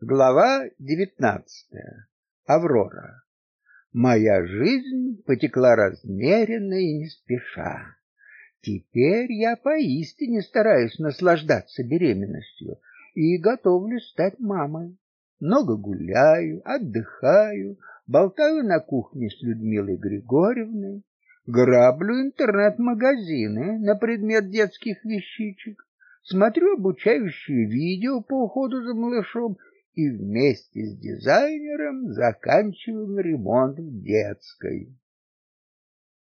Глава девятнадцатая. Аврора. Моя жизнь потекла размеренно и не спеша. Теперь я поистине стараюсь наслаждаться беременностью и готовлюсь стать мамой. Много гуляю, отдыхаю, болтаю на кухне с Людмилой Григорьевной, граблю интернет-магазины на предмет детских вещичек, смотрю обучающие видео по уходу за малышом и вместе с дизайнером заканчиваем ремонт в детской.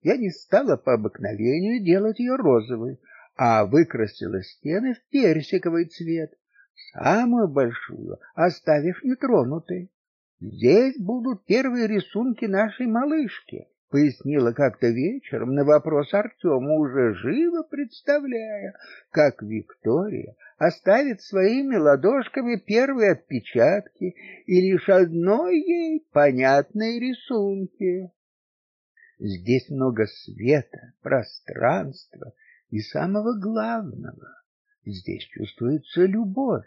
Я не стала по обыкновению делать ее розовой, а выкрасила стены в персиковый цвет, самую большую оставив нетронутой. Здесь будут первые рисунки нашей малышки, пояснила как-то вечером на вопрос Артема, уже живо представляя, как Виктория оставит своими ладошками первые отпечатки и лишь одной ей понятные рисунки. Здесь много света, пространства и самого главного здесь чувствуется любовь.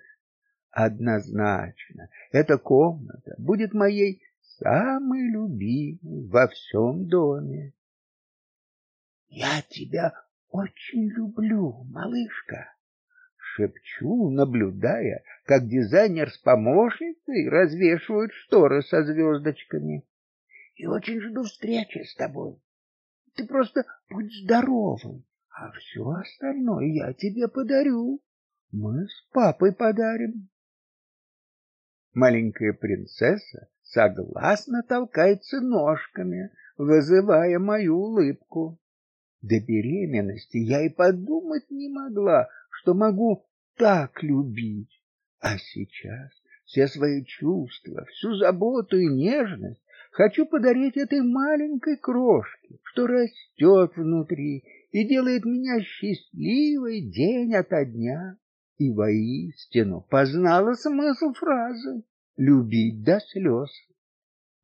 Однозначно, эта комната будет моей самый любимый во всем доме. Я тебя очень люблю, малышка, шепчу, наблюдая, как дизайнер с помощницей развешивают шторы со звездочками. И очень жду встречи с тобой. Ты просто будь здоровым, а все остальное я тебе подарю. Мы с папой подарим. Маленькая принцесса согласно толкается ножками, вызывая мою улыбку. До беременности я и подумать не могла, что могу так любить. А сейчас все свои чувства, всю заботу и нежность хочу подарить этой маленькой крошке, что растет внутри и делает меня счастливой день ото дня. И воистину познала смысл фразы любить до слез.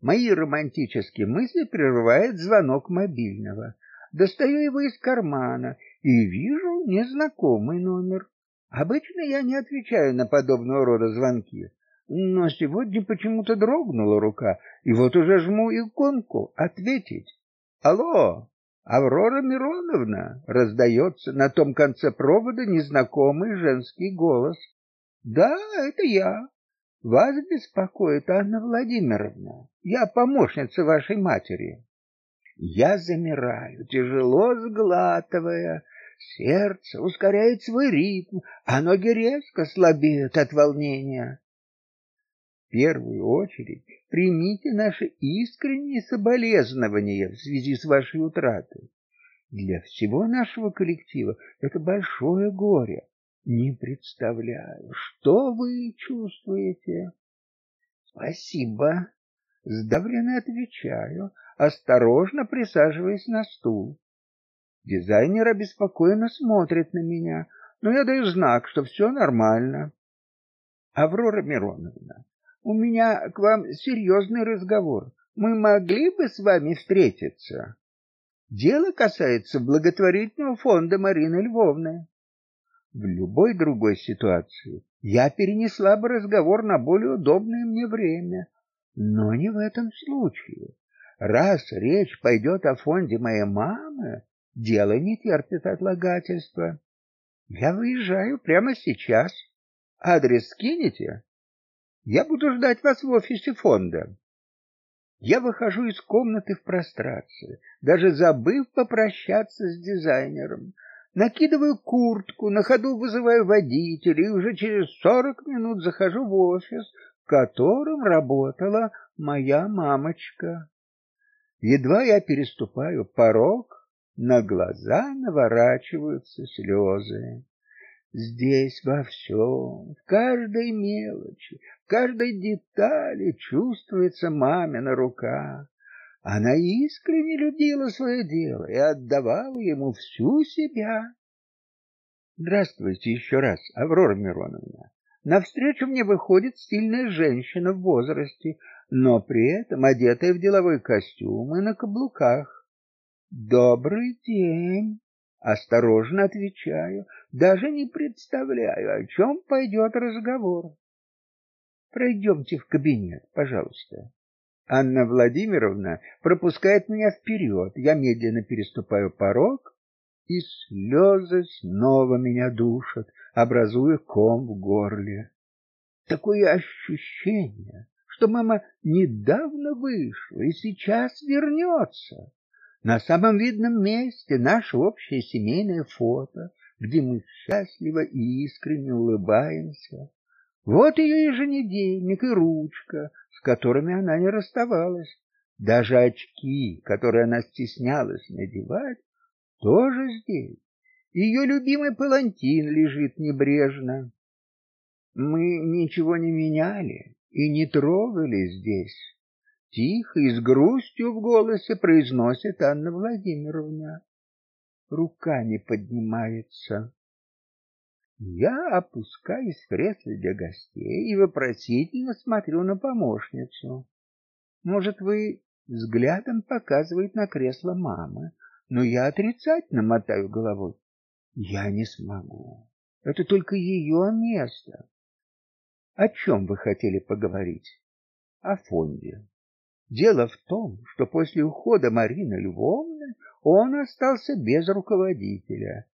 Мои романтические мысли прерывает звонок мобильного. Достаю его из кармана и вижу незнакомый номер. Обычно я не отвечаю на подобного рода звонки, но сегодня почему-то дрогнула рука, и вот уже жму иконку ответить. Алло, Аврора Мироновна, раздается на том конце провода незнакомый женский голос. Да, это я. Вас беспокоит Анна Владимировна. Я помощница вашей матери. Я замираю, тяжело сглатывая. Сердце ускоряет свой ритм, а ноги резко слабеют от волнения. В первую очередь примите наши искренние соболезнования в связи с вашей утратой. Для всего нашего коллектива это большое горе. Не представляю, что вы чувствуете. Спасибо, сдавленно отвечаю, осторожно присаживаясь на стул. Дизайнер обеспокоенно смотрит на меня, но я даю знак, что все нормально. Аврора Мироновна, у меня к вам серьезный разговор. Мы могли бы с вами встретиться. Дело касается благотворительного фонда Марины Львовны. В любой другой ситуации я перенесла бы разговор на более удобное мне время, но не в этом случае. Раз речь пойдет о фонде моей мамы, дело не терпит отлагательства. Я выезжаю прямо сейчас. Адрес скинете? Я буду ждать вас в офисе фонда. Я выхожу из комнаты в прострации, даже забыв попрощаться с дизайнером накидываю куртку, на ходу вызываю водителя и уже через сорок минут захожу в офис, в котором работала моя мамочка. Едва я переступаю порог, на глаза наворачиваются слезы. Здесь во всем, в каждой мелочи, в каждой детали чувствуется мамина рука. Она искренне любила свое дело и отдавала ему всю себя. Здравствуйте еще раз, Аврора Мироновна. Навстречу мне выходит стильная женщина в возрасте, но при этом одетая в деловой костюм и на каблуках. Добрый день. Осторожно отвечаю, даже не представляю, о чем пойдет разговор. Пройдемте в кабинет, пожалуйста. Анна Владимировна пропускает меня вперед. Я медленно переступаю порог, и слезы снова меня душат, образуя ком в горле. Такое ощущение, что мама недавно вышла и сейчас вернется. На самом видном месте наше общее семейное фото, где мы счастливо и искренне улыбаемся. Вот ее еженедельник и ручка, с которыми она не расставалась. Даже очки, которые она стеснялась надевать, тоже здесь. Ее любимый палантин лежит небрежно. Мы ничего не меняли и не трогали здесь. Тихо и с грустью в голосе произносит Анна Владимировна. Рука не поднимается. Я опускаюсь в кресло для гостей и вопросительно смотрю на помощницу. Может, вы взглядом показывает на кресло мамы, но я отрицательно мотаю головой. Я не смогу. Это только ее место. О чем вы хотели поговорить? О фонде. Дело в том, что после ухода Марины Львовны он остался без руководителя.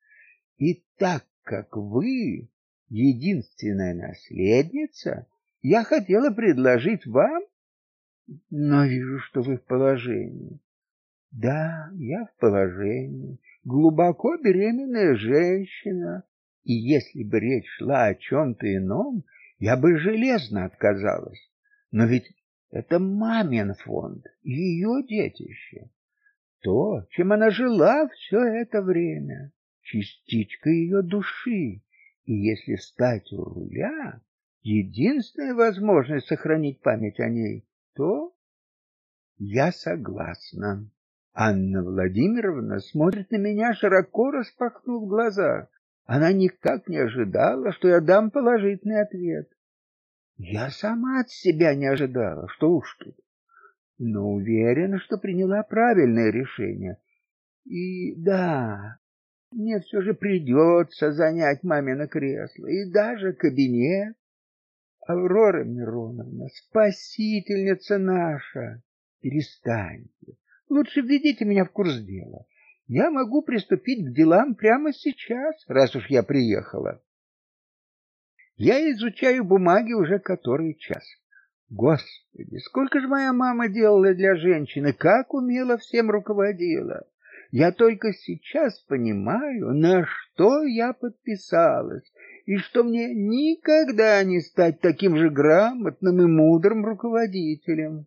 И так как вы единственная наследница, я хотела предложить вам, но вижу, что вы в положении. Да, я в положении, глубоко беременная женщина, и если бы речь шла о чем то ином, я бы железно отказалась. Но ведь это мамин фонд, ее детище. То, чем она жила все это время частичка ее души, и если стать у руля, единственная возможность сохранить память о ней, то я согласна. Анна Владимировна смотрит на меня широко распахнув глаза. Она никак не ожидала, что я дам положительный ответ. Я сама от себя не ожидала, что уж тут. Но уверена, что приняла правильное решение. И да, мне все же придется занять мамино кресло и даже кабинет. Аврора Мироновна, спасительница наша, перестаньте. Лучше введите меня в курс дела. Я могу приступить к делам прямо сейчас, раз уж я приехала. Я изучаю бумаги уже который час. Господи, сколько же моя мама делала для женщины, как умело всем руководила. Я только сейчас понимаю, на что я подписалась, и что мне никогда не стать таким же грамотным и мудрым руководителем.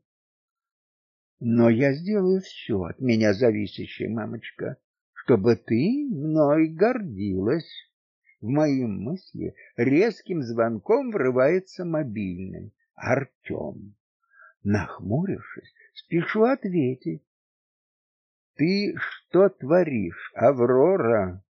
Но я сделаю все от меня зависящее, мамочка, чтобы ты мной гордилась. В мои мысли резким звонком врывается мобильный. Артем. Нахмурившись, спешу ответить. Ты что творишь, Аврора?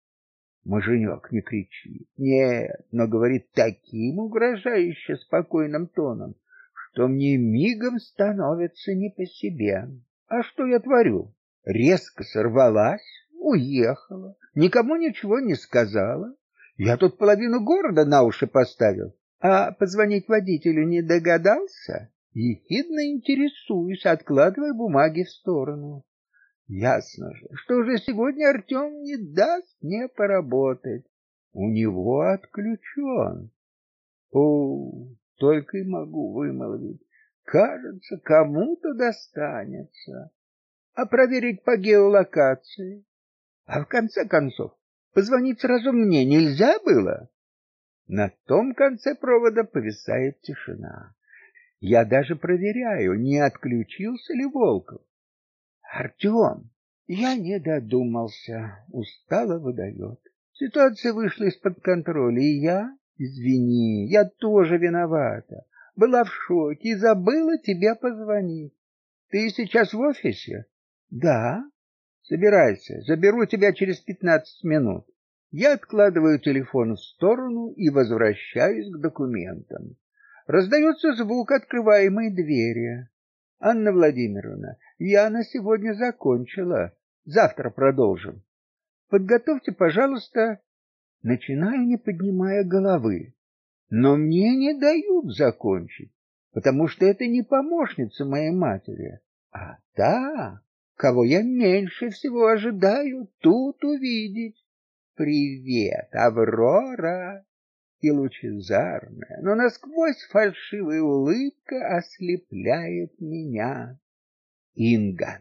Муженек не кричит. Нет, но говорит таким угрожающе спокойным тоном, что мне мигом становится не по себе. А что я творю? Резко сорвалась, уехала, никому ничего не сказала. Я тут половину города на уши поставил, а позвонить водителю не догадался. Ехидно интересуюсь, откладывая бумаги в сторону. Ясно же, что уже сегодня Артем не даст мне поработать. У него отключен. О, только и могу вымолвить. Кажется, кому-то достанется. А проверить по геолокации? А в конце концов, позвонить сразу мне нельзя было? На том конце провода повисает тишина. Я даже проверяю, не отключился ли Волков. Артем, я не додумался, устало выдает. Ситуация вышла из-под контроля, и я, извини, я тоже виновата. Была в шоке и забыла тебе позвонить. Ты сейчас в офисе? Да. Собирайся, заберу тебя через пятнадцать минут. Я откладываю телефон в сторону и возвращаюсь к документам. Раздается звук открываемой двери. Анна Владимировна, я на сегодня закончила. Завтра продолжим. Подготовьте, пожалуйста, начинаю, не поднимая головы. Но мне не дают закончить. потому что это не помощница моей матери, а та, кого я меньше всего ожидаю тут увидеть. Привет, Аврора. И лучезарная, но насквозь фальшивая улыбка ослепляет меня. Инга